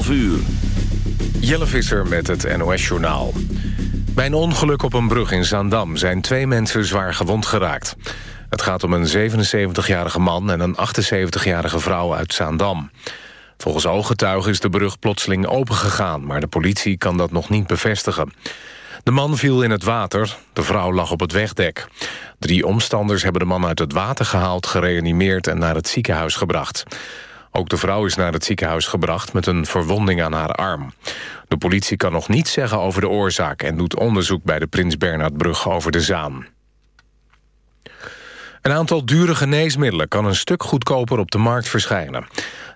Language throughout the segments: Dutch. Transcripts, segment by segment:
11 uur. Jelle Visser met het NOS-journaal. Bij een ongeluk op een brug in Zaandam zijn twee mensen zwaar gewond geraakt. Het gaat om een 77-jarige man en een 78-jarige vrouw uit Zaandam. Volgens ooggetuigen is de brug plotseling opengegaan... maar de politie kan dat nog niet bevestigen. De man viel in het water, de vrouw lag op het wegdek. Drie omstanders hebben de man uit het water gehaald... gereanimeerd en naar het ziekenhuis gebracht. Ook de vrouw is naar het ziekenhuis gebracht met een verwonding aan haar arm. De politie kan nog niets zeggen over de oorzaak... en doet onderzoek bij de Prins Bernhardbrug over de Zaan. Een aantal dure geneesmiddelen kan een stuk goedkoper op de markt verschijnen.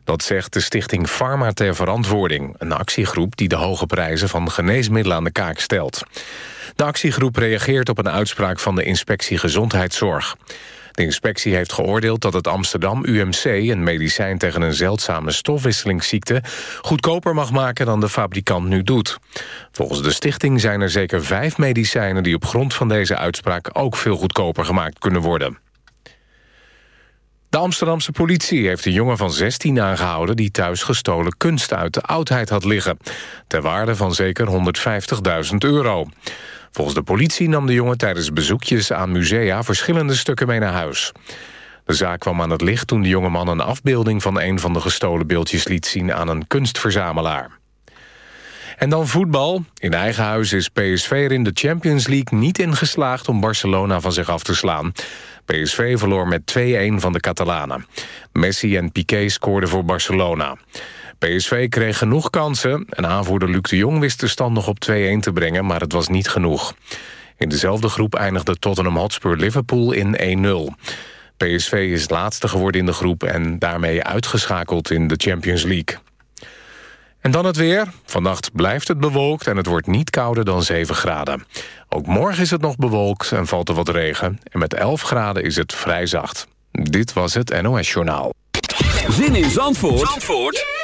Dat zegt de stichting Pharma ter Verantwoording... een actiegroep die de hoge prijzen van geneesmiddelen aan de kaak stelt. De actiegroep reageert op een uitspraak van de Inspectie Gezondheidszorg. De inspectie heeft geoordeeld dat het Amsterdam UMC... een medicijn tegen een zeldzame stofwisselingsziekte... goedkoper mag maken dan de fabrikant nu doet. Volgens de stichting zijn er zeker vijf medicijnen... die op grond van deze uitspraak ook veel goedkoper gemaakt kunnen worden. De Amsterdamse politie heeft een jongen van 16 aangehouden... die thuis gestolen kunst uit de oudheid had liggen. Ter waarde van zeker 150.000 euro. Volgens de politie nam de jongen tijdens bezoekjes aan musea... verschillende stukken mee naar huis. De zaak kwam aan het licht toen de jongeman een afbeelding... van een van de gestolen beeldjes liet zien aan een kunstverzamelaar. En dan voetbal. In eigen huis is PSV er in de Champions League niet in geslaagd... om Barcelona van zich af te slaan. PSV verloor met 2-1 van de Catalanen. Messi en Piqué scoorden voor Barcelona. PSV kreeg genoeg kansen en aanvoerder Luc de Jong wist de stand nog op 2-1 te brengen, maar het was niet genoeg. In dezelfde groep eindigde Tottenham Hotspur Liverpool in 1-0. PSV is laatste geworden in de groep en daarmee uitgeschakeld in de Champions League. En dan het weer. Vannacht blijft het bewolkt en het wordt niet kouder dan 7 graden. Ook morgen is het nog bewolkt en valt er wat regen. En met 11 graden is het vrij zacht. Dit was het NOS Journaal. Zin in Zandvoort, Zandvoort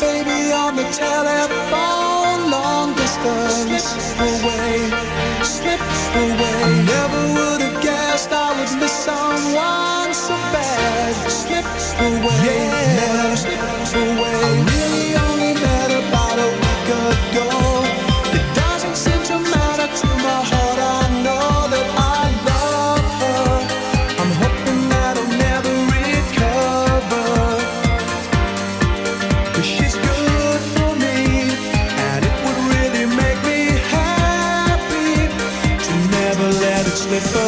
Baby on the telephone, long distance. Away, slip away. I never would have guessed I would miss someone so bad. Slip away, yeah. never slip away. I really only met about a week ago. me so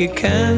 like it can